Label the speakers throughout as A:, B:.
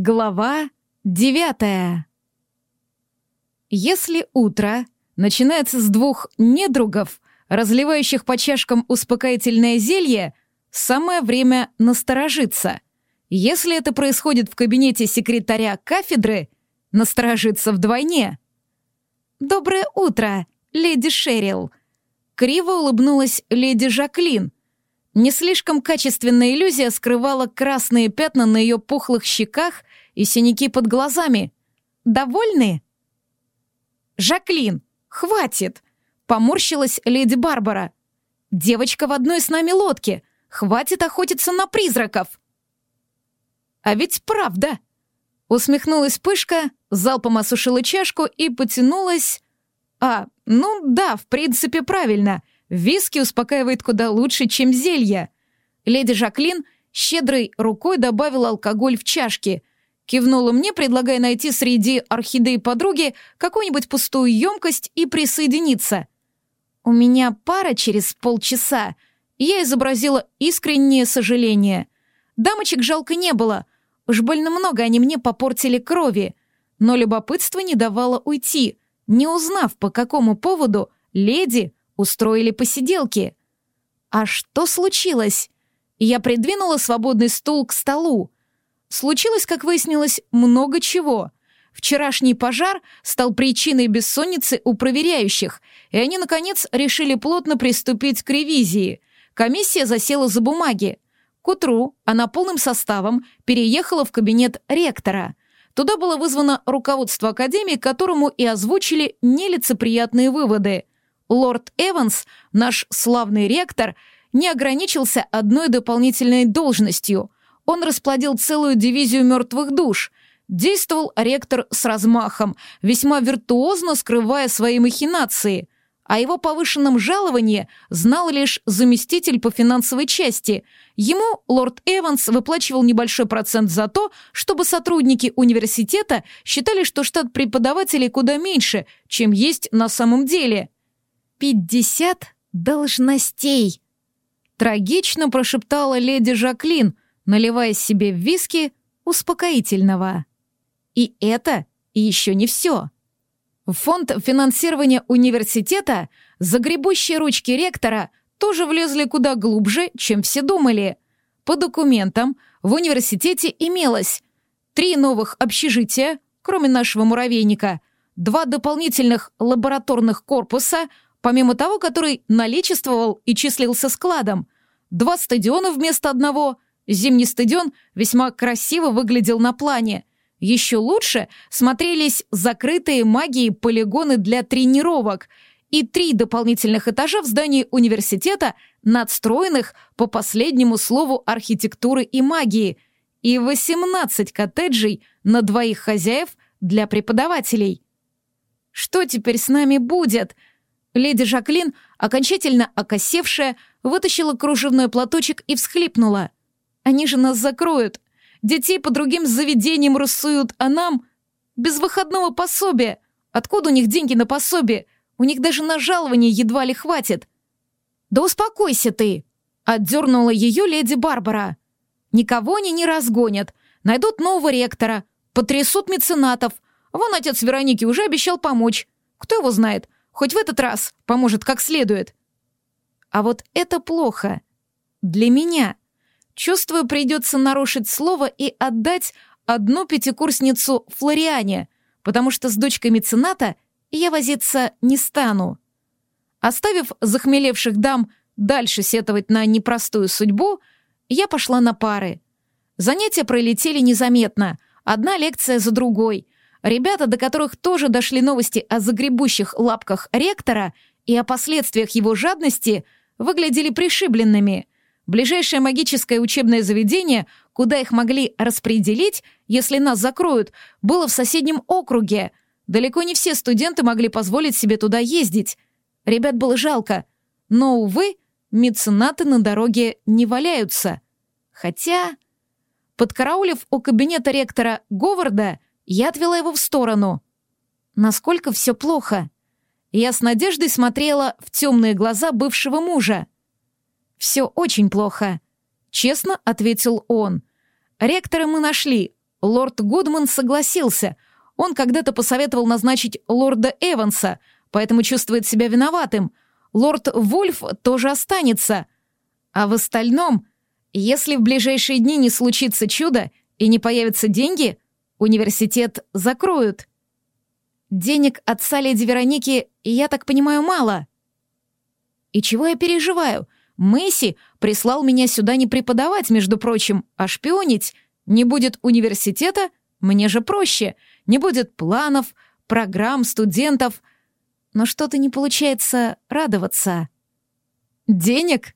A: Глава девятая. Если утро начинается с двух недругов, разливающих по чашкам успокоительное зелье, самое время насторожиться. Если это происходит в кабинете секретаря кафедры, насторожиться вдвойне. «Доброе утро, леди Шерил!» Криво улыбнулась леди Жаклин — не слишком качественная иллюзия скрывала красные пятна на ее пухлых щеках и синяки под глазами. «Довольны?» «Жаклин, хватит!» — поморщилась леди Барбара. «Девочка в одной с нами лодке. Хватит охотиться на призраков!» «А ведь правда!» Усмехнулась Пышка, залпом осушила чашку и потянулась... «А, ну да, в принципе, правильно. Виски успокаивает куда лучше, чем зелье. Леди Жаклин щедрой рукой добавила алкоголь в чашки. Кивнула мне, предлагая найти среди орхидей подруги какую-нибудь пустую емкость и присоединиться. «У меня пара через полчаса», я изобразила искреннее сожаление. Дамочек жалко не было. Уж больно много они мне попортили крови. Но любопытство не давало уйти. Не узнав, по какому поводу леди устроили посиделки. А что случилось? Я придвинула свободный стул к столу. Случилось, как выяснилось, много чего. Вчерашний пожар стал причиной бессонницы у проверяющих, и они, наконец, решили плотно приступить к ревизии. Комиссия засела за бумаги. К утру она полным составом переехала в кабинет ректора. Туда было вызвано руководство академии, которому и озвучили нелицеприятные выводы — Лорд Эванс, наш славный ректор, не ограничился одной дополнительной должностью. Он расплодил целую дивизию мертвых душ. Действовал ректор с размахом, весьма виртуозно скрывая свои махинации. О его повышенном жаловании знал лишь заместитель по финансовой части. Ему лорд Эванс выплачивал небольшой процент за то, чтобы сотрудники университета считали, что штат преподавателей куда меньше, чем есть на самом деле – «Пятьдесят должностей!» Трагично прошептала леди Жаклин, наливая себе в виски успокоительного. И это еще не все. Фонд финансирования университета загребущие ручки ректора тоже влезли куда глубже, чем все думали. По документам в университете имелось три новых общежития, кроме нашего муравейника, два дополнительных лабораторных корпуса — помимо того, который наличествовал и числился складом. Два стадиона вместо одного. Зимний стадион весьма красиво выглядел на плане. Еще лучше смотрелись закрытые магией полигоны для тренировок и три дополнительных этажа в здании университета, надстроенных по последнему слову архитектуры и магии, и 18 коттеджей на двоих хозяев для преподавателей. Что теперь с нами будет? Леди Жаклин, окончательно окосевшая, вытащила кружевной платочек и всхлипнула. «Они же нас закроют. Детей по другим заведениям рассуют, а нам... Без выходного пособия. Откуда у них деньги на пособие? У них даже на жалование едва ли хватит». «Да успокойся ты!» — отдернула ее леди Барбара. «Никого они не разгонят. Найдут нового ректора, потрясут меценатов. Вон отец Вероники уже обещал помочь. Кто его знает, Хоть в этот раз поможет как следует. А вот это плохо. Для меня. Чувствую, придется нарушить слово и отдать одну пятикурсницу Флориане, потому что с дочкой мецената я возиться не стану. Оставив захмелевших дам дальше сетовать на непростую судьбу, я пошла на пары. Занятия пролетели незаметно, одна лекция за другой — Ребята, до которых тоже дошли новости о загребущих лапках ректора и о последствиях его жадности, выглядели пришибленными. Ближайшее магическое учебное заведение, куда их могли распределить, если нас закроют, было в соседнем округе. Далеко не все студенты могли позволить себе туда ездить. Ребят было жалко. Но, увы, меценаты на дороге не валяются. Хотя... Подкараулив у кабинета ректора Говарда, я отвела его в сторону. Насколько все плохо. Я с надеждой смотрела в темные глаза бывшего мужа. «Все очень плохо», — честно ответил он. «Ректора мы нашли. Лорд Гудман согласился. Он когда-то посоветовал назначить лорда Эванса, поэтому чувствует себя виноватым. Лорд Вольф тоже останется. А в остальном, если в ближайшие дни не случится чудо и не появятся деньги, университет закроют. Денег отца леди Вероники, я так понимаю, мало. И чего я переживаю? Месси прислал меня сюда не преподавать, между прочим, а шпионить. Не будет университета, мне же проще. Не будет планов, программ, студентов. Но что-то не получается радоваться. Денег?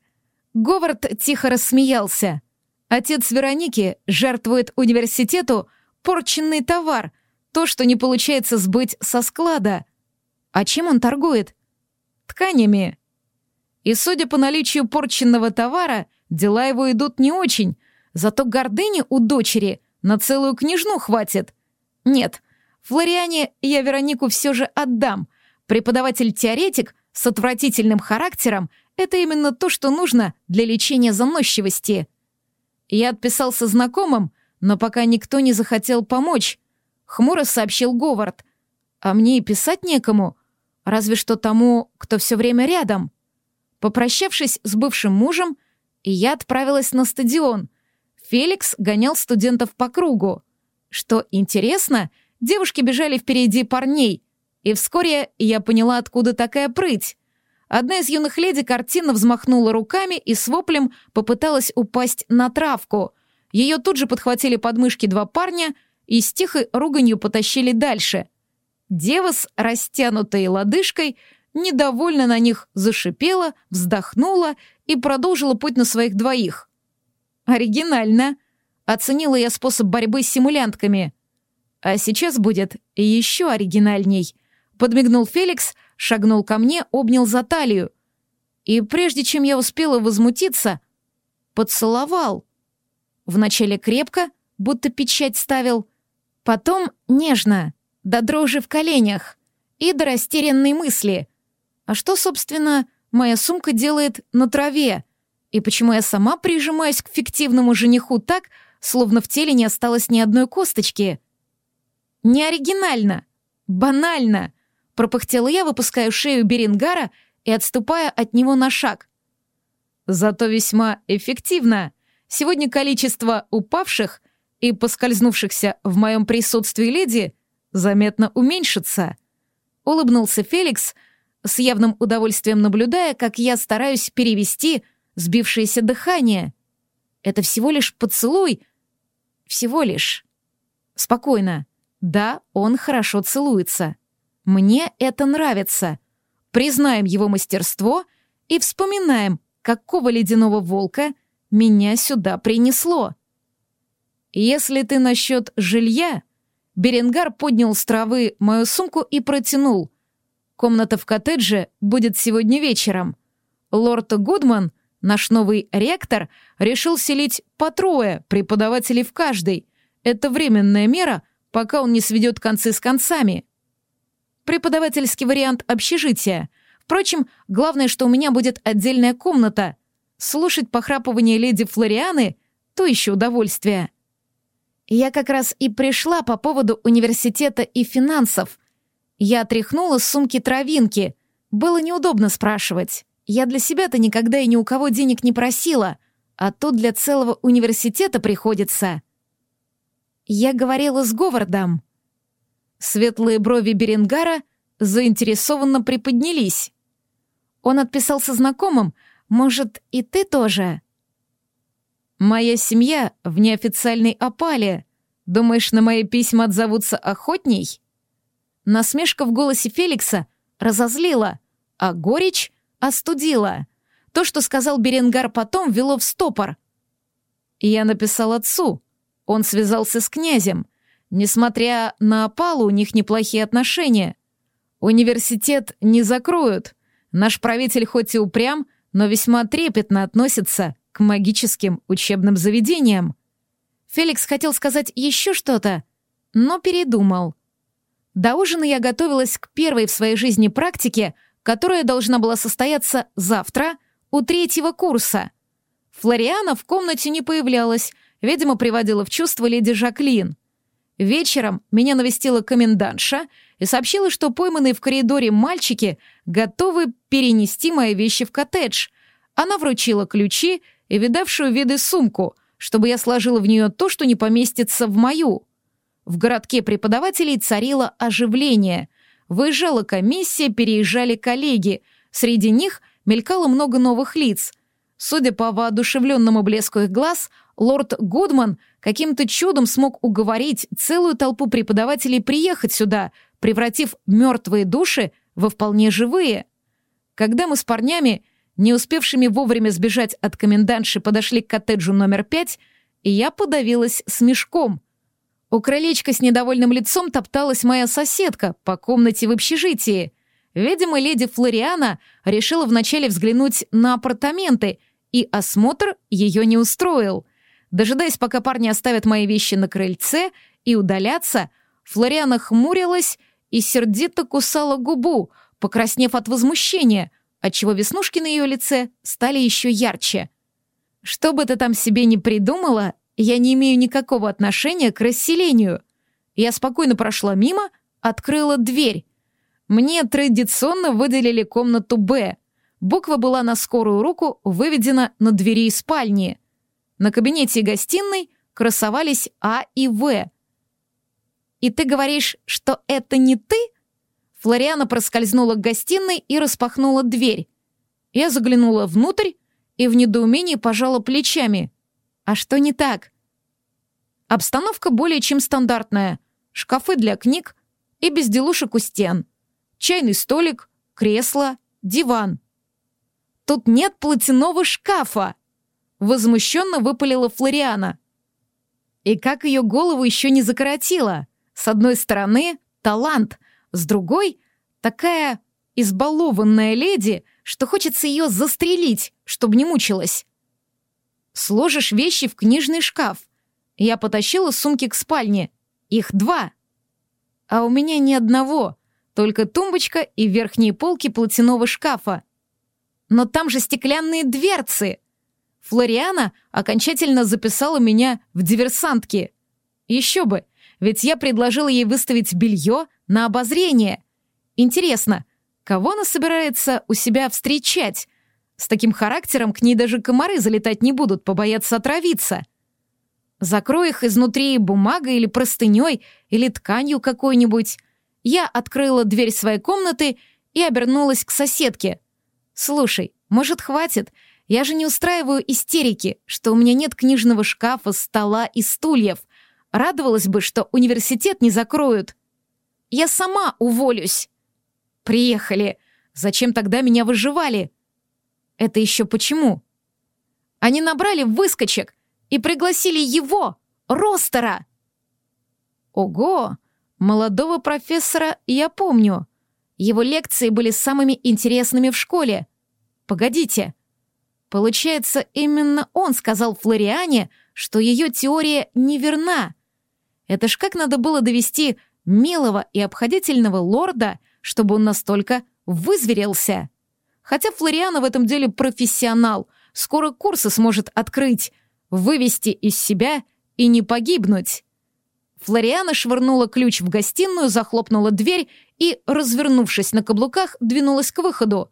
A: Говард тихо рассмеялся. Отец Вероники жертвует университету порченный товар, то, что не получается сбыть со склада. А чем он торгует? Тканями. И, судя по наличию порченного товара, дела его идут не очень, зато гордыни у дочери на целую княжну хватит. Нет, Флориане я Веронику все же отдам. Преподаватель-теоретик с отвратительным характером — это именно то, что нужно для лечения заносчивости. Я отписался знакомым, но пока никто не захотел помочь. Хмуро сообщил Говард. А мне и писать некому, разве что тому, кто все время рядом. Попрощавшись с бывшим мужем, я отправилась на стадион. Феликс гонял студентов по кругу. Что интересно, девушки бежали впереди парней, и вскоре я поняла, откуда такая прыть. Одна из юных леди картинно взмахнула руками и с воплем попыталась упасть на травку. Ее тут же подхватили подмышки два парня и с тихой руганью потащили дальше. Дева с растянутой лодыжкой недовольно на них зашипела, вздохнула и продолжила путь на своих двоих. «Оригинально!» — оценила я способ борьбы с симулянтками. «А сейчас будет еще оригинальней», — подмигнул Феликс, шагнул ко мне, обнял за талию. И прежде чем я успела возмутиться, поцеловал. Вначале крепко, будто печать ставил, потом нежно, до дрожи в коленях и до растерянной мысли. А что, собственно, моя сумка делает на траве? И почему я сама прижимаюсь к фиктивному жениху так, словно в теле не осталось ни одной косточки? Не оригинально, банально, пропыхтела я, выпуская шею Берингара и отступая от него на шаг. Зато весьма эффективно. Сегодня количество упавших и поскользнувшихся в моем присутствии леди заметно уменьшится. Улыбнулся Феликс, с явным удовольствием наблюдая, как я стараюсь перевести сбившееся дыхание. Это всего лишь поцелуй. Всего лишь. Спокойно. Да, он хорошо целуется. Мне это нравится. Признаем его мастерство и вспоминаем, какого ледяного волка меня сюда принесло. Если ты насчет жилья, Беренгар поднял с травы мою сумку и протянул. Комната в коттедже будет сегодня вечером. Лорд Гудман, наш новый ректор, решил селить по трое преподавателей в каждой. Это временная мера, пока он не сведет концы с концами. Преподавательский вариант общежития. Впрочем, главное, что у меня будет отдельная комната. Слушать похрапывание леди Флорианы — то еще удовольствие. Я как раз и пришла по поводу университета и финансов. Я отряхнула с сумки травинки. Было неудобно спрашивать. Я для себя-то никогда и ни у кого денег не просила, а тут для целого университета приходится. Я говорила с Говардом. Светлые брови Беренгара заинтересованно приподнялись. Он отписался знакомым, может, и ты тоже? Моя семья в неофициальной опале. Думаешь, на мои письма отзовутся охотней? Насмешка в голосе Феликса разозлила, а горечь остудила. То, что сказал Беренгар потом, вело в стопор. Я написал отцу. Он связался с князем. Несмотря на опалу, у них неплохие отношения. Университет не закроют. Наш правитель хоть и упрям, но весьма трепетно относится к магическим учебным заведениям. Феликс хотел сказать еще что-то, но передумал — до ужина я готовилась к первой в своей жизни практике, которая должна была состояться завтра у третьего курса. Флориана в комнате не появлялась, видимо, приводила в чувство леди Жаклин. Вечером меня навестила комендантша и сообщила, что пойманные в коридоре мальчики готовы перенести мои вещи в коттедж. Она вручила ключи и видавшую виды сумку, чтобы я сложила в нее то, что не поместится в мою. В городке преподавателей царило оживление. Выезжала комиссия, переезжали коллеги. Среди них мелькало много новых лиц. Судя по воодушевленному блеску их глаз, лорд Гудман каким-то чудом смог уговорить целую толпу преподавателей приехать сюда, превратив мертвые души во вполне живые. Когда мы с парнями, не успевшими вовремя сбежать от комендантши, подошли к коттеджу номер пять, я подавилась смешком — у крылечка с недовольным лицом топталась моя соседка по комнате в общежитии. Видимо, леди Флориана решила вначале взглянуть на апартаменты, и осмотр ее не устроил. Дожидаясь, пока парни оставят мои вещи на крыльце и удалятся, Флориана хмурилась и сердито кусала губу, покраснев от возмущения, отчего веснушки на ее лице стали еще ярче. Что бы ты там себе не придумала, я не имею никакого отношения к расселению. Я спокойно прошла мимо, открыла дверь. Мне традиционно выделили комнату «Б». Буква была на скорую руку выведена на двери спальни. На кабинете и гостиной красовались А и В. «И ты говоришь, что это не ты?» Флориана проскользнула к гостиной и распахнула дверь. Я заглянула внутрь и в недоумении пожала плечами. А что не так? Обстановка более чем стандартная. Шкафы для книг и безделушек у стен. Чайный столик, кресло, диван. Тут нет платяного шкафа. Возмущенно выпалила Флориана. И как ее голову еще не закоротило. С одной стороны — талант, с другой — такая избалованная леди, что хочется ее застрелить, чтобы не мучилась. Сложишь вещи в книжный шкаф. Я потащила сумки к спальне. Их два. А у меня ни одного, только тумбочка и верхние полки платяного шкафа. Но там же стеклянные дверцы. Флориана окончательно записала меня в диверсантки. Еще бы, ведь я предложила ей выставить белье на обозрение. Интересно, кого она собирается у себя встречать? С таким характером к ней даже комары залетать не будут, побоятся отравиться. Закрой их изнутри бумагой или простыней, или тканью какой-нибудь. Я открыла дверь своей комнаты и обернулась к соседке. «Слушай, может, хватит? Я же не устраиваю истерики, что у меня нет книжного шкафа, стола и стульев. Радовалась бы, что университет не закроют. Я сама уволюсь». «Приехали. Зачем тогда меня выживали?» Это еще почему? Они набрали выскочек и пригласили его, Ростера. Ого, молодого профессора я помню. Его лекции были самыми интересными в школе. Погодите. Получается, именно он сказал Флориане, что ее теория неверна. Это ж как надо было довести милого и обходительного лорда, чтобы он настолько вызверился. Хотя Флориана в этом деле профессионал, скоро курсы сможет открыть, вывести из себя и не погибнуть. Флориана швырнула ключ в гостиную, захлопнула дверь и, развернувшись на каблуках, двинулась к выходу.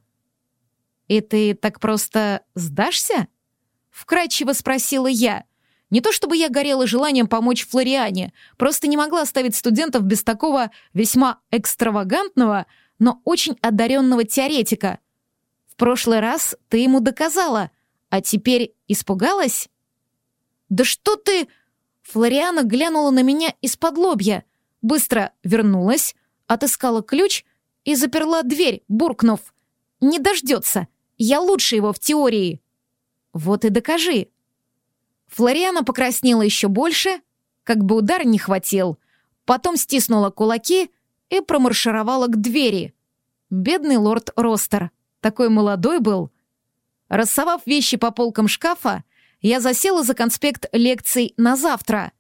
A: «И ты так просто сдашься?» — вкратчиво спросила я. Не то чтобы я горела желанием помочь Флориане, просто не могла оставить студентов без такого весьма экстравагантного, но очень одаренного теоретика — прошлый раз ты ему доказала, а теперь испугалась?» «Да что ты...» Флориана глянула на меня из-под лобья, быстро вернулась, отыскала ключ и заперла дверь, буркнув. «Не дождется, я лучше его в теории». «Вот и докажи». Флориана покраснела еще больше, как бы удар не хватил, потом стиснула кулаки и промаршировала к двери. Бедный лорд Ростер. Такой молодой был. Рассовав вещи по полкам шкафа, я засела за конспект лекций на завтра.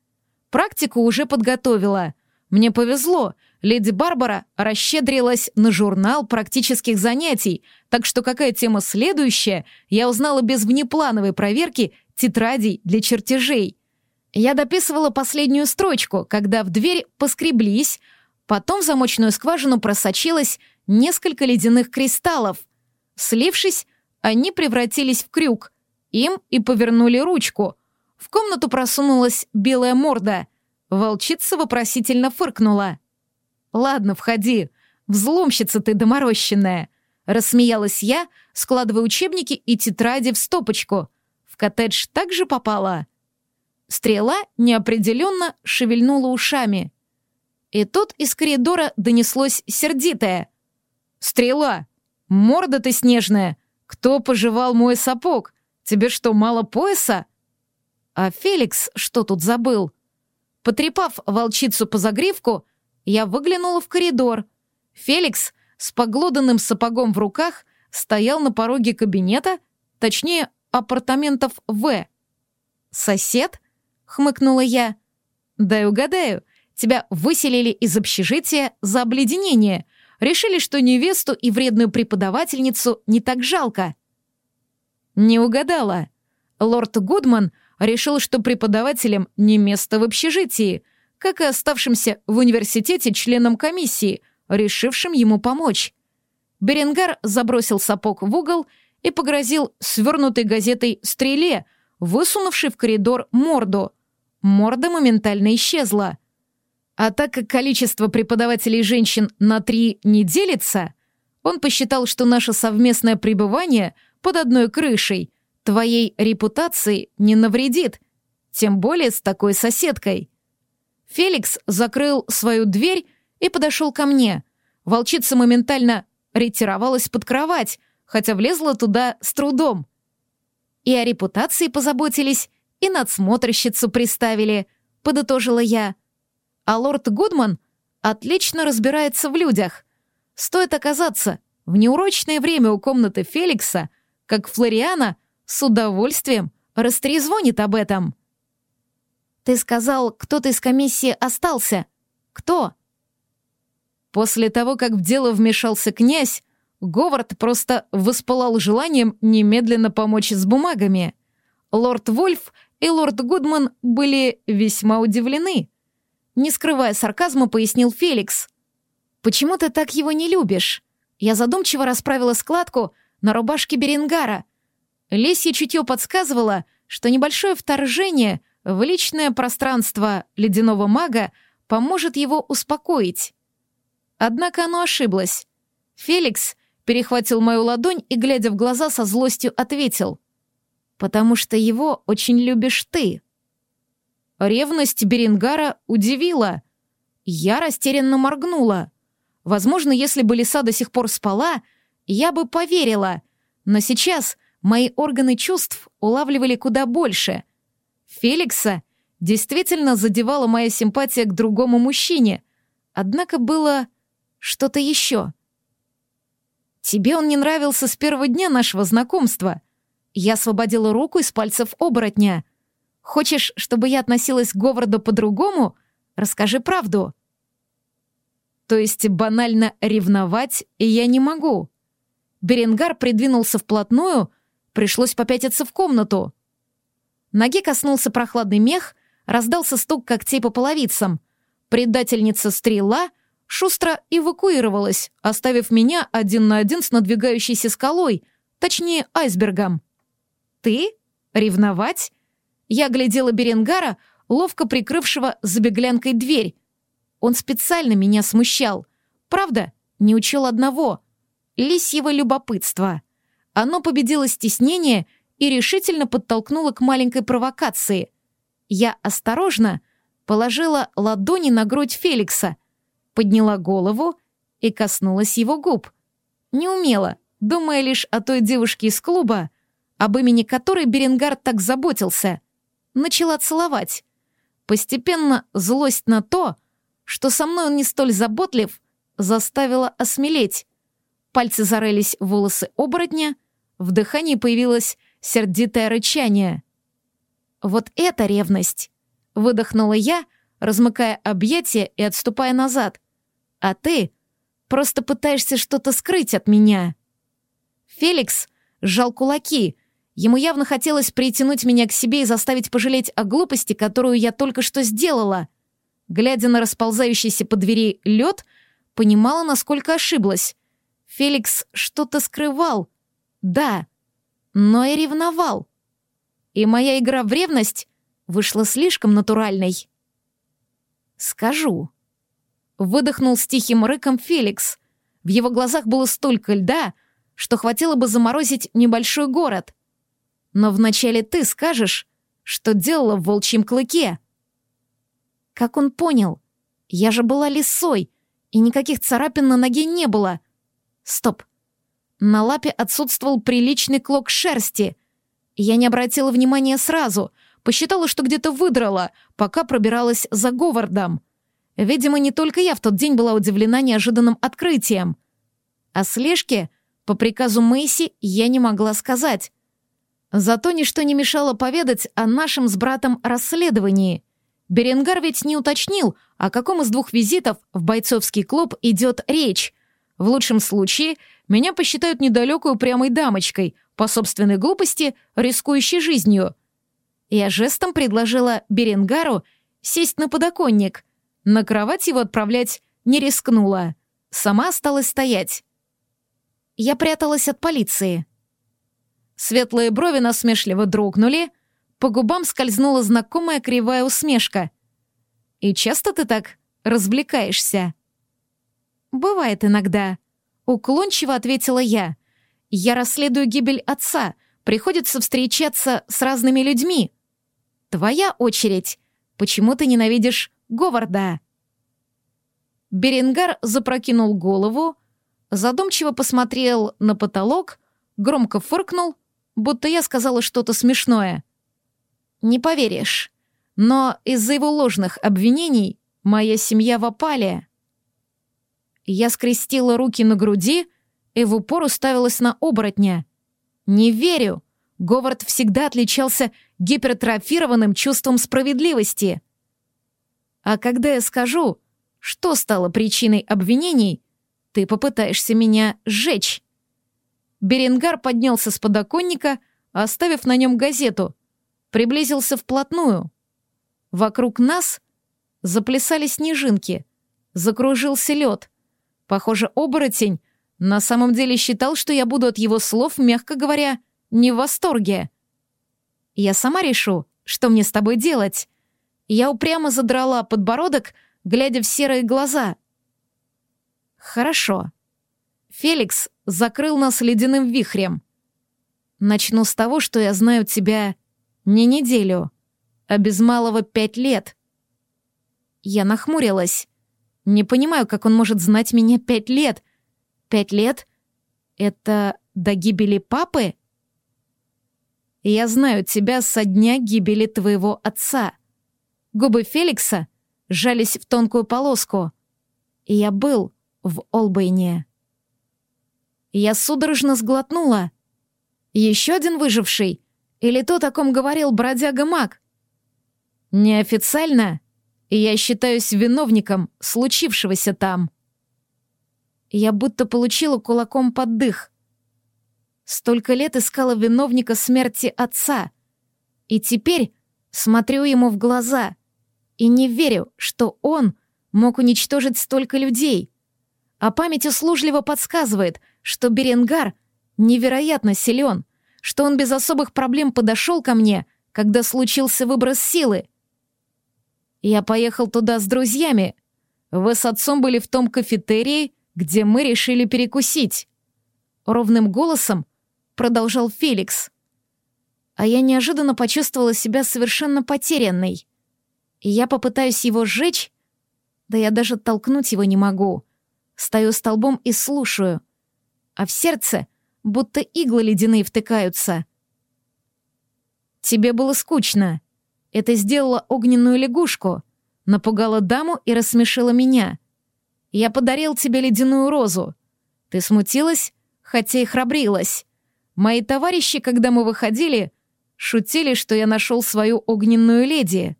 A: Практику уже подготовила. Мне повезло, леди Барбара расщедрилась на журнал практических занятий, так что какая тема следующая, я узнала без внеплановой проверки тетрадей для чертежей. Я дописывала последнюю строчку, когда в дверь поскреблись, потом в замочную скважину просочилось несколько ледяных кристаллов. Слившись, они превратились в крюк. Им и повернули ручку. В комнату просунулась белая морда. Волчица вопросительно фыркнула. «Ладно, входи. Взломщица ты доморощенная!» Рассмеялась я, складывая учебники и тетради в стопочку. Коттедж также попала. Стрела неопределенно шевельнула ушами. И тут из коридора донеслось сердитое. «Стрела! Морда ты снежная! Кто пожевал мой сапог? Тебе что, мало пояса?» А Феликс что тут забыл? Потрепав волчицу по загривку, я выглянула в коридор. Феликс с поглоданным сапогом в руках стоял на пороге кабинета, точнее, апартаментов В. «Сосед?» хмыкнула я. «Дай угадаю, тебя выселили из общежития за обледенение. Решили, что невесту и вредную преподавательницу не так жалко». Не угадала. Лорд Гудман решил, что преподавателям не место в общежитии, как и оставшимся в университете членам комиссии, решившим ему помочь. Беренгар забросил сапог в угол и погрозил свернутой газетой стреле, высунувшей в коридор морду — Морда моментально исчезла. А так как количество преподавателей женщин на три не делится, он посчитал, что наше совместное пребывание под одной крышей твоей репутации не навредит, тем более с такой соседкой. Феликс закрыл свою дверь и подошел ко мне. Волчица моментально ретировалась под кровать, хотя влезла туда с трудом. И о репутации позаботились, и надсмотрщицу приставили», — подытожила я. «А лорд Гудман отлично разбирается в людях. Стоит оказаться в неурочное время у комнаты Феликса, как Флориана с удовольствием растрезвонит об этом». «Ты сказал, кто-то из комиссии остался. Кто?» После того, как в дело вмешался князь, Говард просто воспылал желанием немедленно помочь с бумагами. Лорд Вольф и лорд Гудман были весьма удивлены. Не скрывая сарказма, пояснил Феликс. «Почему ты так его не любишь?» Я задумчиво расправила складку на рубашке Беренгара. Лесье чутье подсказывало, что небольшое вторжение в личное пространство ледяного мага поможет его успокоить. Однако оно ошиблось. Феликс перехватил мою ладонь и, глядя в глаза, со злостью ответил — потому что его очень любишь ты». Ревность Берингара удивила. Я растерянно моргнула. Возможно, если бы лиса до сих пор спала, я бы поверила. Но сейчас мои органы чувств улавливали куда больше. Феликса действительно задевала моя симпатия к другому мужчине. Однако было что-то еще. «Тебе он не нравился с первого дня нашего знакомства», я освободила руку из пальцев оборотня. «Хочешь, чтобы я относилась к Говарду по-другому? Расскажи правду». То есть банально ревновать я не могу. Беренгар придвинулся вплотную, пришлось попятиться в комнату. Ноги коснулся прохладный мех, раздался стук когтей по половицам. Предательница стрела шустро эвакуировалась, оставив меня один на один с надвигающейся скалой, точнее айсбергом. «Ты? Ревновать?» Я глядела Беренгара, ловко прикрывшего за беглянкой дверь. Он специально меня смущал. Правда, не учил одного — лисьего любопытства. Оно победило стеснение и решительно подтолкнуло к маленькой провокации. Я осторожно положила ладони на грудь Феликса, подняла голову и коснулась его губ. Не умела, думая лишь о той девушке из клуба, об имени которой Беренгар так заботился, начала целовать. Постепенно злость на то, что со мной он не столь заботлив, заставила осмелеть. Пальцы зарылись в волосы оборотня, в дыхании появилось сердитое рычание. «Вот это ревность!» — выдохнула я, размыкая объятия и отступая назад. «А ты просто пытаешься что-то скрыть от меня». Феликс сжал кулаки, Ему явно хотелось притянуть меня к себе и заставить пожалеть о глупости, которую я только что сделала. Глядя на расползающийся по двери лед, понимала, насколько ошиблась. Феликс что-то скрывал. Да, но и ревновал. И моя игра в ревность вышла слишком натуральной. «Скажу». Выдохнул с тихим рыком Феликс. В его глазах было столько льда, что хватило бы заморозить небольшой город. Но вначале ты скажешь, что делала в волчьем клыке. Как он понял? Я же была лисой, и никаких царапин на ноге не было. Стоп. На лапе отсутствовал приличный клок шерсти. Я не обратила внимания сразу, посчитала, что где-то выдрала, пока пробиралась за Говардом. Видимо, не только я в тот день была удивлена неожиданным открытием. О слежке, по приказу Мэйси, я не могла сказать. Зато ничто не мешало поведать о нашем с братом расследовании. Беренгар ведь не уточнил, о каком из двух визитов в бойцовский клуб идет речь. В лучшем случае меня посчитают недалекую прямой дамочкой, по собственной глупости, рискующей жизнью. Я жестом предложила Беренгару сесть на подоконник — на кровать его отправлять не рискнула. Сама осталась стоять. Я пряталась от полиции. Светлые брови насмешливо дрогнули, по губам скользнула знакомая кривая усмешка. «И часто ты так развлекаешься?» «Бывает иногда», — уклончиво ответила я. «Я расследую гибель отца, приходится встречаться с разными людьми. Твоя очередь. Почему ты ненавидишь Говарда!» Беренгар запрокинул голову, задумчиво посмотрел на потолок, громко фыркнул, будто я сказала что-то смешное. «Не поверишь, но из-за его ложных обвинений моя семья в опале». Я скрестила руки на груди и в упор уставилась на оборотня. «Не верю!» Говард всегда отличался гипертрофированным чувством справедливости. А когда я скажу, что стало причиной обвинений, ты попытаешься меня сжечь. Беренгар поднялся с подоконника, оставив на нем газету, приблизился вплотную. Вокруг нас заплясали снежинки, закружился лед. Похоже, оборотень на самом деле считал, что я буду от его слов, мягко говоря, не в восторге. Я сама решу, что мне с тобой делать. Я упрямо задрала подбородок, глядя в серые глаза. «Хорошо». Феликс закрыл нас ледяным вихрем. «Начну с того, что я знаю тебя не неделю, а без малого пять лет». Я нахмурилась. Не понимаю, как он может знать меня пять лет. Пять лет? Это до гибели папы? Я знаю тебя со дня гибели твоего отца. Губы Феликса сжались в тонкую полоску. И я был в Олбейне. Я судорожно сглотнула. Еще один выживший? Или то, о ком говорил бродяга Мак? Неофициально я считаюсь виновником случившегося там. Я будто получила кулаком под дых. Столько лет искала виновника смерти отца. И теперь смотрю ему в глаза и не верю, что он мог уничтожить столько людей. А память услужливо подсказывает, что Беренгар невероятно силен, что он без особых проблем подошел ко мне, когда случился выброс силы. Я поехал туда с друзьями. Вы с отцом были в том кафетерии, где мы решили перекусить. Ровным голосом продолжал Феликс. А я неожиданно почувствовала себя совершенно потерянной и я попытаюсь его сжечь? Да я даже толкнуть его не могу. Стою столбом и слушаю. А в сердце будто иглы ледяные втыкаются. Тебе было скучно. Это сделала огненную лягушку. Напугала даму и рассмешила меня. Я подарил тебе ледяную розу. Ты смутилась, хотя и храбрилась. Мои товарищи, когда мы выходили, шутили, что я нашел свою огненную леди.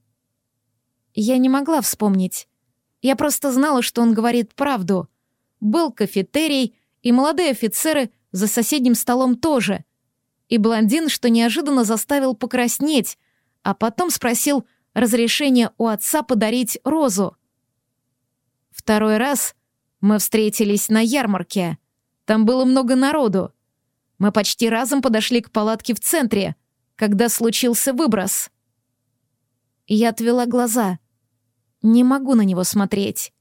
A: Я не могла вспомнить. Я просто знала, что он говорит правду. Был кафетерий, и молодые офицеры за соседним столом тоже. и блондин, что неожиданно заставил покраснеть, а потом спросил разрешения у отца подарить розу. Второй раз мы встретились на ярмарке. Там было много народу. Мы почти разом подошли к палатке в центре, когда случился выброс. Я отвела глаза. Не могу на него смотреть.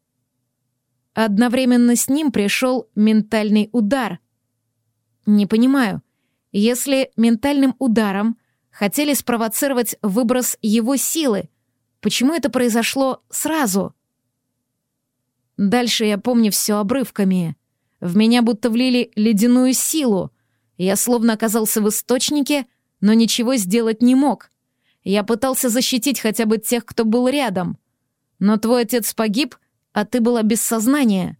A: Одновременно с ним пришел ментальный удар. Не понимаю, если ментальным ударом хотели спровоцировать выброс его силы, почему это произошло сразу? Дальше я помню все обрывками. В меня будто влили ледяную силу. Я словно оказался в источнике, но ничего сделать не мог. Я пытался защитить хотя бы тех, кто был рядом. Но твой отец погиб, а ты была без сознания.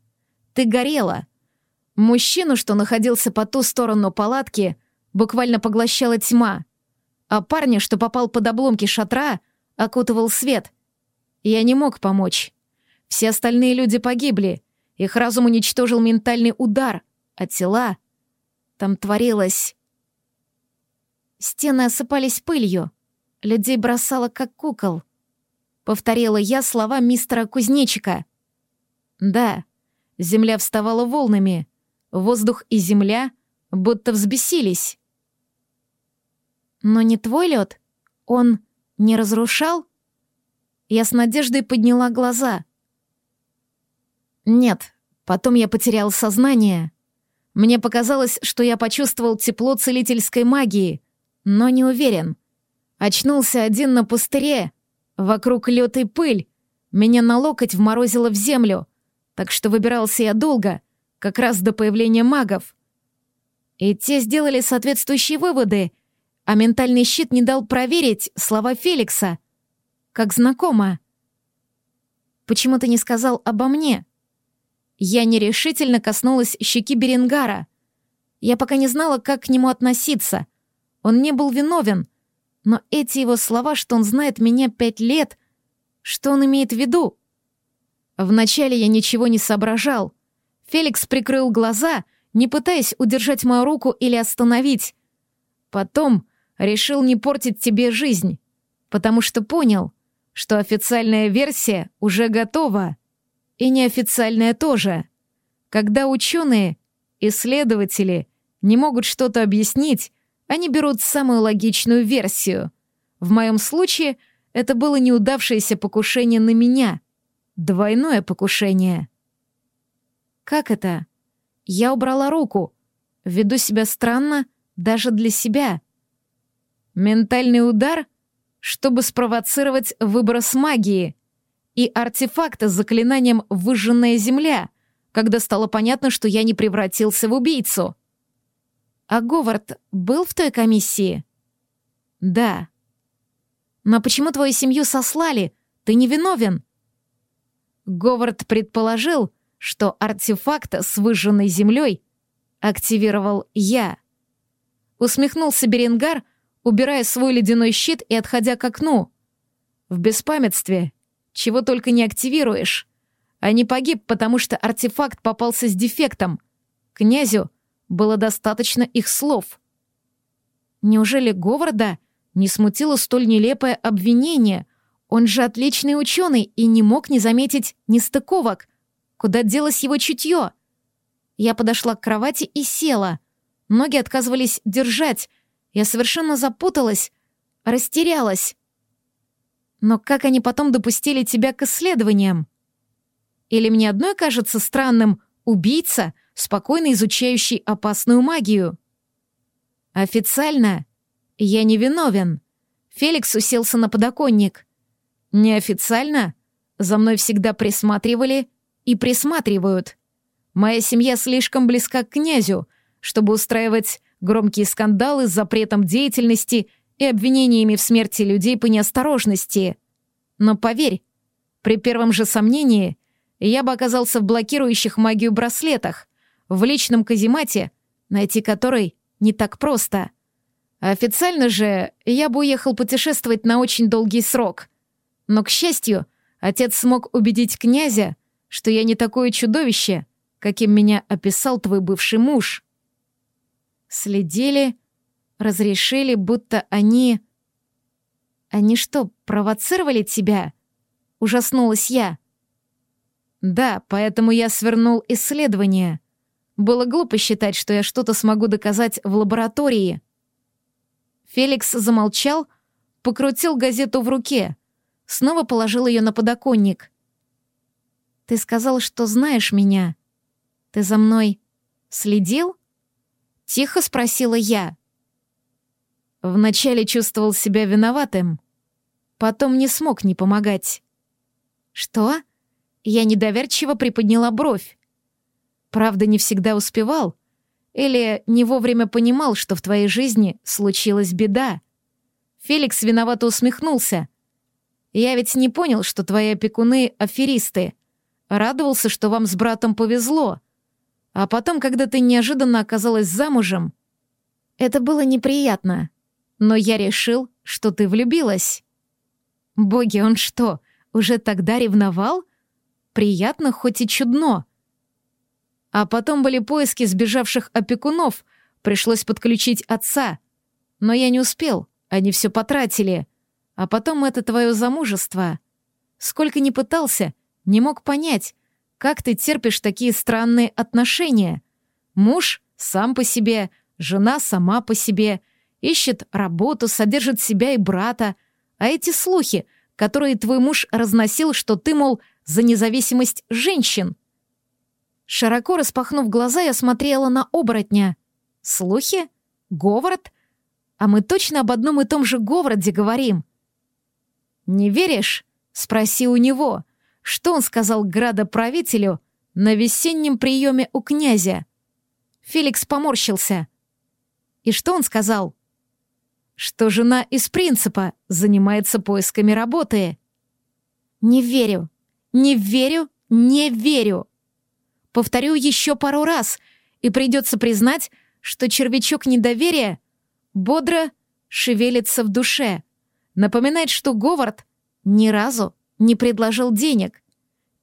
A: Ты горела. Мужчину, что находился по ту сторону палатки, буквально поглощала тьма. А парня, что попал под обломки шатра, окутывал свет. Я не мог помочь. Все остальные люди погибли. Их разум уничтожил ментальный удар, а тела... Там творилось... Стены осыпались пылью. Людей бросало, как кукол. Повторила я слова мистера Кузнечика. Да, земля вставала волнами. Воздух и земля будто взбесились. Но не твой лед? Он не разрушал? Я с надеждой подняла глаза. Нет, потом я потерял сознание. Мне показалось, что я почувствовал тепло целительской магии, но не уверен. Очнулся один на пустыре. Вокруг лед и пыль. Меня на локоть вморозило в землю. Так что выбирался я долго, как раз до появления магов. И те сделали соответствующие выводы, а ментальный щит не дал проверить слова Феликса. Как знакомо. Почему ты не сказал обо мне? Я нерешительно коснулась щеки Беренгара. Я пока не знала, как к нему относиться. Он не был виновен, но эти его слова, что он знает меня пять лет, что он имеет в виду? Вначале я ничего не соображал. Феликс прикрыл глаза, не пытаясь удержать мою руку или остановить. Потом решил не портить тебе жизнь, потому что понял, что официальная версия уже готова и неофициальное тоже. Когда ученые, исследователи не могут что-то объяснить, они берут самую логичную версию. В моем случае это было неудавшееся покушение на меня. Двойное покушение. Как это? Я убрала руку. Веду себя странно даже для себя. Ментальный удар, чтобы спровоцировать выброс магии и артефакта с заклинанием «Выжженная земля», когда стало понятно, что я не превратился в убийцу. А Говард был в той комиссии? Да. Но почему твою семью сослали? Ты не виновен. Говард предположил, что артефакта с выжженной землей активировал я. Усмехнулся Беренгар, убирая свой ледяной щит и отходя к окну. В беспамятстве чего только не активируешь. А не погиб, потому что артефакт попался с дефектом. Князю было достаточно их слов. Неужели Говарда не смутило столь нелепое обвинение? Он же отличный ученый и не мог не заметить нестыковок. Куда делось его чутье? Я подошла к кровати и села. Ноги отказывались держать. Я совершенно запуталась, растерялась. Но как они потом допустили тебя к исследованиям? Или мне одной кажется странным убийца, спокойно изучающий опасную магию? Официально я не виновен. Феликс уселся на подоконник. Неофициально за мной всегда присматривали и присматривают. Моя семья слишком близка к князю, чтобы устраивать громкие скандалы с запретом деятельности и обвинениями в смерти людей по неосторожности. Но поверь, при первом же сомнении я бы оказался в блокирующих магию браслетах, в личном каземате, найти который не так просто. Официально же я бы уехал путешествовать на очень долгий срок. Но, к счастью, отец смог убедить князя, что я не такое чудовище, каким меня описал твой бывший муж. Следили, разрешили, будто они... Они что, провоцировали тебя? Ужаснулась я. Да, поэтому я свернул исследование. Было глупо считать, что я что-то смогу доказать в лаборатории. Феликс замолчал, покрутил газету в руке, снова положил ее на подоконник. «Ты сказал, что знаешь меня. Ты за мной следил?» Тихо спросила я. Вначале чувствовал себя виноватым, потом не смог не помогать. «Что?» Я недоверчиво приподняла бровь. Правда, не всегда успевал. Или не вовремя понимал, что в твоей жизни случилась беда. Феликс виновато усмехнулся. Я ведь не понял, что твои опекуны — аферисты. Радовался, что вам с братом повезло. А потом, когда ты неожиданно оказалась замужем, это было неприятно. Но я решил, что ты влюбилась. Боги, он что, уже тогда ревновал? Приятно, хоть и чудно. А потом были поиски сбежавших опекунов, пришлось подключить отца. Но я не успел, они все потратили. А потом это твое замужество. Сколько ни пытался, не мог понять, как ты терпишь такие странные отношения. Муж сам по себе, жена сама по себе, ищет работу, содержит себя и брата. А эти слухи, которые твой муж разносил, что ты, мол, за независимость женщин. Широко распахнув глаза, я смотрела на оборотня. Слухи? Говорот? А мы точно об одном и том же говороде говорим. «Не веришь?» — спроси у него. Что он сказал градоправителю на весеннем приеме у князя? Феликс поморщился. И что он сказал? Что жена из принципа занимается поисками работы. Не верю. Не верю, не верю. Повторю еще пару раз, и придется признать, что червячок недоверия бодро шевелится в душе. Напоминает, что Говард ни разу не предложил денег.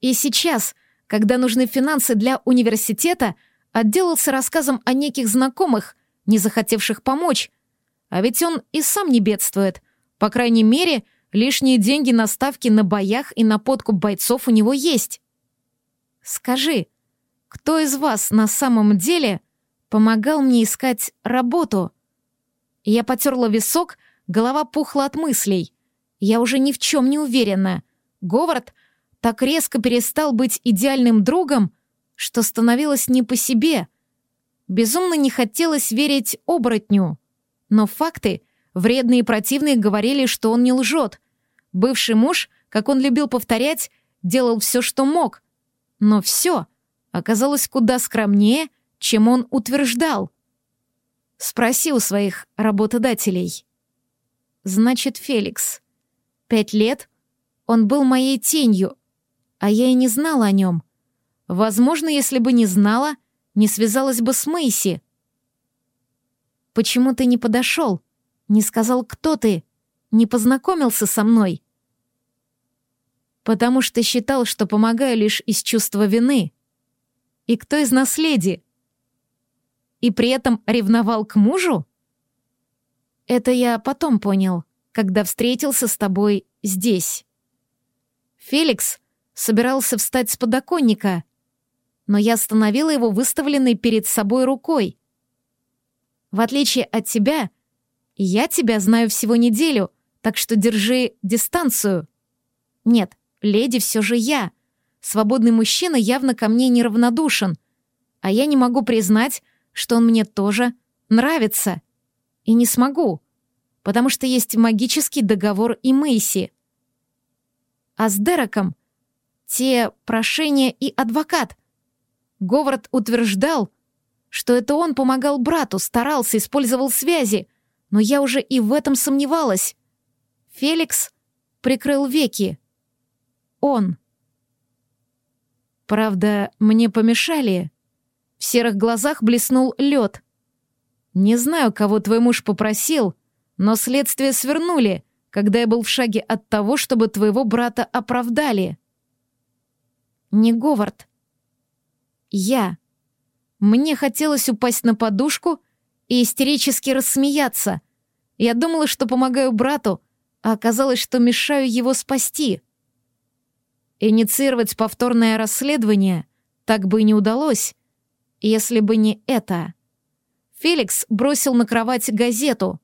A: И сейчас, когда нужны финансы для университета, отделался рассказом о неких знакомых, не захотевших помочь. А ведь он и сам не бедствует. По крайней мере, Лишние деньги на ставки на боях и на подкуп бойцов у него есть. Скажи, кто из вас на самом деле помогал мне искать работу? Я потерла висок, голова пухла от мыслей. Я уже ни в чем не уверена. Говард так резко перестал быть идеальным другом, что становилось не по себе. Безумно не хотелось верить оборотню. Но факты, вредные и противные, говорили, что он не лжет. Бывший муж, как он любил повторять, делал все, что мог. Но все оказалось куда скромнее, чем он утверждал. Спроси у своих работодателей. Значит, Феликс. Пять лет он был моей тенью, а я и не знала о нем. Возможно, если бы не знала, не связалась бы с Мэйси. Почему ты не подошел? Не сказал, кто ты? Не познакомился со мной? потому что считал, что помогаю лишь из чувства вины. И кто из нас леди? И при этом ревновал к мужу? Это я потом понял, когда встретился с тобой здесь. Феликс собирался встать с подоконника, но я остановила его выставленной перед собой рукой. В отличие от тебя, я тебя знаю всего неделю, так что держи дистанцию. Нет, леди все же я. Свободный мужчина явно ко мне неравнодушен, а я не могу признать, что он мне тоже нравится. И не смогу, потому что есть магический договор и Мэйси. А с Дереком те прошения и адвокат. Говард утверждал, что это он помогал брату, старался, использовал связи, но я уже и в этом сомневалась. Феликс прикрыл веки он. Правда, мне помешали. В серых глазах блеснул лед. Не знаю, кого твой муж попросил, но следствие свернули, когда я был в шаге от того, чтобы твоего брата оправдали. Не Говард. Я. Мне хотелось упасть на подушку и истерически рассмеяться. Я думала, что помогаю брату, а оказалось, что мешаю его спасти. Инициировать повторное расследование так бы и не удалось, если бы не это. Феликс бросил на кровать газету.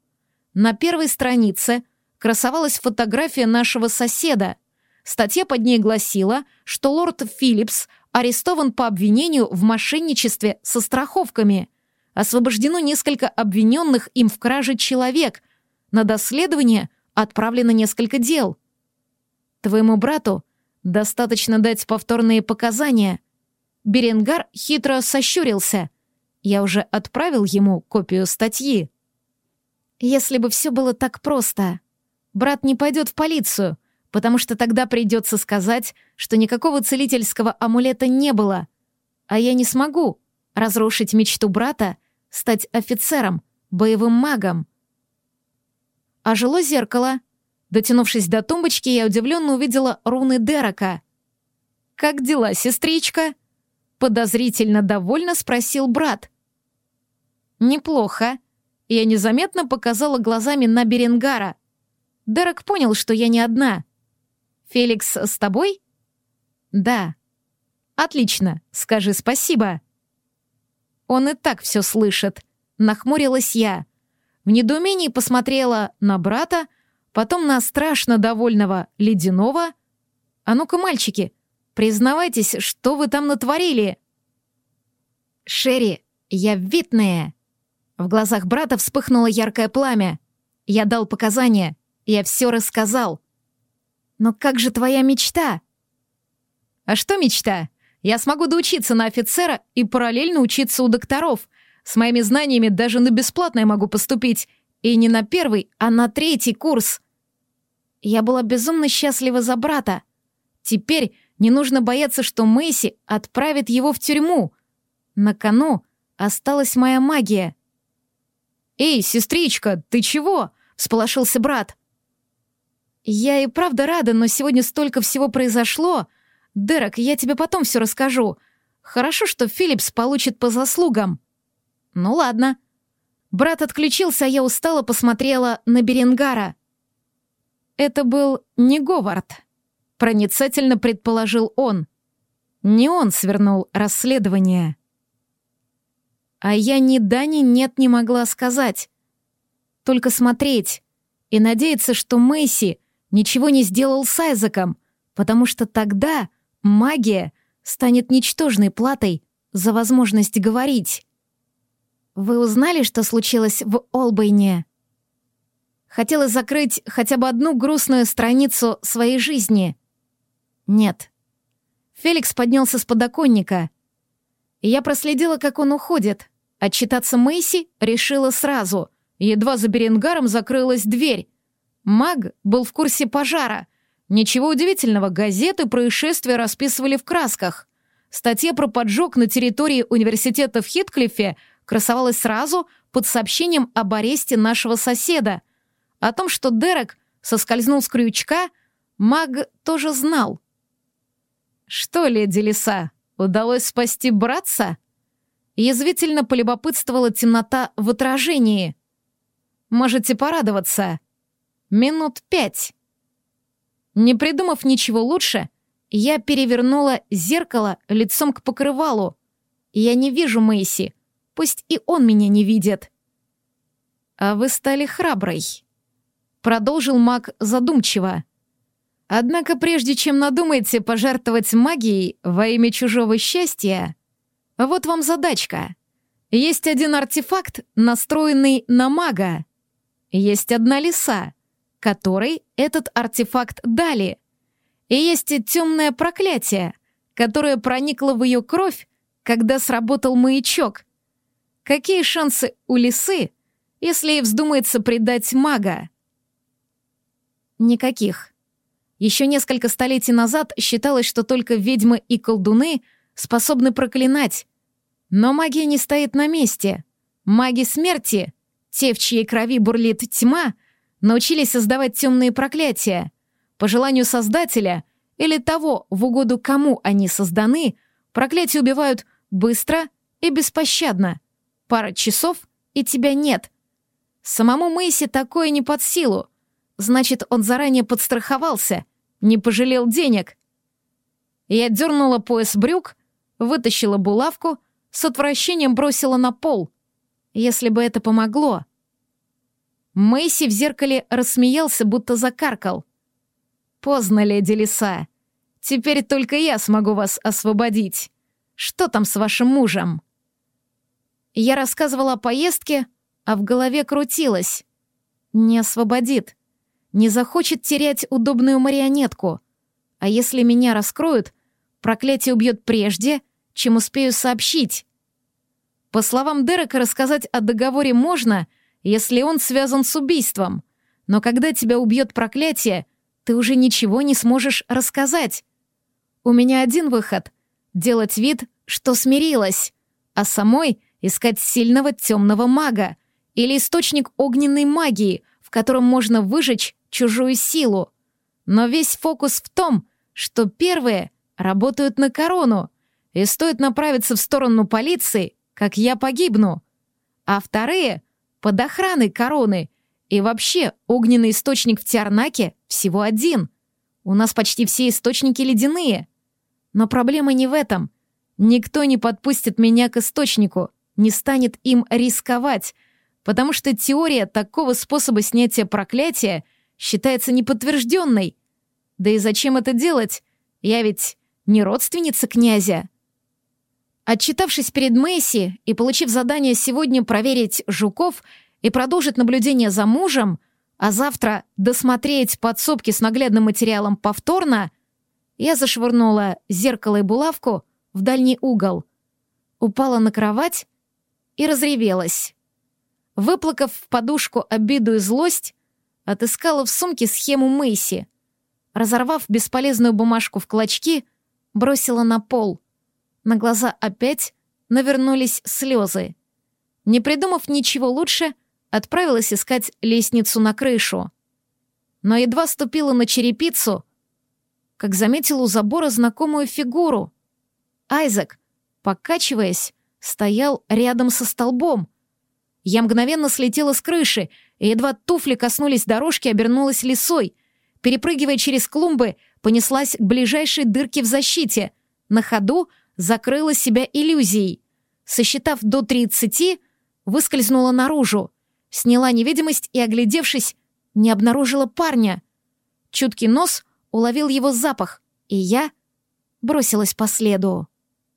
A: На первой странице красовалась фотография нашего соседа. Статья под ней гласила, что лорд Филлипс арестован по обвинению в мошенничестве со страховками. Освобождено несколько обвиненных им в краже человек. На доследование отправлено несколько дел. Твоему брату достаточно дать повторные показания. Беренгар хитро сощурился. Я уже отправил ему копию статьи. Если бы все было так просто. Брат не пойдет в полицию, потому что тогда придется сказать, что никакого целительского амулета не было. А я не смогу разрушить мечту брата стать офицером, боевым магом. Ожило зеркало. Дотянувшись до тумбочки, я удивленно увидела руны Дерека. «Как дела, сестричка?» Подозрительно довольно спросил брат. «Неплохо». Я незаметно показала глазами на Беренгара. Дерек понял, что я не одна. «Феликс с тобой?» «Да». «Отлично, скажи спасибо». Он и так все слышит. Нахмурилась я. В недоумении посмотрела на брата, потом на страшно довольного ледяного. «А ну-ка, мальчики, признавайтесь, что вы там натворили?» «Шерри, я витная!» В глазах брата вспыхнуло яркое пламя. Я дал показания, я все рассказал. «Но как же твоя мечта?» «А что мечта? Я смогу доучиться на офицера и параллельно учиться у докторов. С моими знаниями даже на бесплатное могу поступить. И не на первый, а на третий курс. Я была безумно счастлива за брата. Теперь не нужно бояться, что Мэйси отправит его в тюрьму. На кону осталась моя магия. «Эй, сестричка, ты чего?» — всполошился брат. «Я и правда рада, но сегодня столько всего произошло. Дерек, я тебе потом все расскажу. Хорошо, что Филлипс получит по заслугам». «Ну ладно». Брат отключился, а я устало посмотрела на Беренгара. «Это был не Говард», — проницательно предположил он. Не он свернул расследование. А я ни да, ни нет не могла сказать. Только смотреть и надеяться, что Мэйси ничего не сделал с Айзеком, потому что тогда магия станет ничтожной платой за возможность говорить. Вы узнали, что случилось в Олбейне? Хотела закрыть хотя бы одну грустную страницу своей жизни. Нет. Феликс поднялся с подоконника. Я проследила, как он уходит. Отчитаться Мэйси решила сразу. Едва за Беренгаром закрылась дверь. Маг был в курсе пожара. Ничего удивительного, газеты происшествия расписывали в красках. Статья про поджог на территории университета в Хитклифе красовалась сразу под сообщением об аресте нашего соседа. О том, что Дерек соскользнул с крючка, маг тоже знал. «Что, леди Лиса, удалось спасти братца?» Язвительно полюбопытствовала темнота в отражении. «Можете порадоваться. Минут пять». Не придумав ничего лучше, я перевернула зеркало лицом к покрывалу. Я не вижу Мэйси, пусть и он меня не видит. «А вы стали храброй», — продолжил маг задумчиво. «Однако прежде чем надумаете пожертвовать магией во имя чужого счастья, вот вам задачка. Есть один артефакт, настроенный на мага. Есть одна лиса — которой этот артефакт дали. И есть темное проклятие, которое проникло в ее кровь, когда сработал маячок. Какие шансы у лисы, если ей вздумается предать мага? Никаких. Еще несколько столетий назад считалось, что только ведьмы и колдуны способны проклинать. Но магия не стоит на месте. Маги смерти, те, в чьей крови бурлит тьма, научились создавать темные проклятия. По желанию Создателя или того, в угоду кому они созданы, проклятия убивают быстро и беспощадно. Пара часов и тебя нет. Самому Мэйси такое не под силу. Значит, он заранее подстраховался, не пожалел денег. Я дернула пояс брюк, вытащила булавку, с отвращением бросила на пол. Если бы это помогло. Мэйси в зеркале рассмеялся, будто закаркал. «Поздно, леди Лиса. Теперь только я смогу вас освободить. Что там с вашим мужем?» Я рассказывала о поездке, а в голове крутилось. Не освободит. Не захочет терять удобную марионетку. А если меня раскроют, проклятие убьет прежде, чем успею сообщить. По словам Дерека, рассказать о договоре можно, если он связан с убийством. Но когда тебя убьет проклятие, ты уже ничего не сможешь рассказать. У меня один выход — делать вид, что смирилась, а самой искать сильного темного мага или источник огненной магии, в котором можно выжечь чужую силу. Но весь фокус в том, что первые работают на корону, и стоит направиться в сторону полиции, как я погибну. А вторые — под охраной короны. И вообще, огненный источник в Тиарнаке всего один. У нас почти все источники ледяные. Но проблема не в этом. Никто не подпустит меня к источнику, не станет им рисковать, потому что теория такого способа снятия проклятия считается неподтвержденной. Да и зачем это делать? Я ведь не родственница князя. Отчитавшись перед Мэйси и получив задание сегодня проверить жуков и продолжить наблюдение за мужем, а завтра досмотреть подсобки с наглядным материалом повторно, я зашвырнула зеркало и булавку в дальний угол, упала на кровать и разревелась. Выплакав в подушку обиду и злость, отыскала в сумке схему Мэйси. Разорвав бесполезную бумажку в клочки, бросила на пол. На глаза опять навернулись слезы. Не придумав ничего лучше, отправилась искать лестницу на крышу. Но едва ступила на черепицу, как заметила у забора знакомую фигуру. Айзек, покачиваясь, стоял рядом со столбом. Я мгновенно слетела с крыши, и едва туфли коснулись дорожки, обернулась лисой. Перепрыгивая через клумбы, понеслась к ближайшей дырке в защите. На ходу закрыла себя иллюзией. Сосчитав до тридцати, выскользнула наружу. Сняла невидимость и, оглядевшись, не обнаружила парня. Чуткий нос уловил его запах, и я бросилась по следу.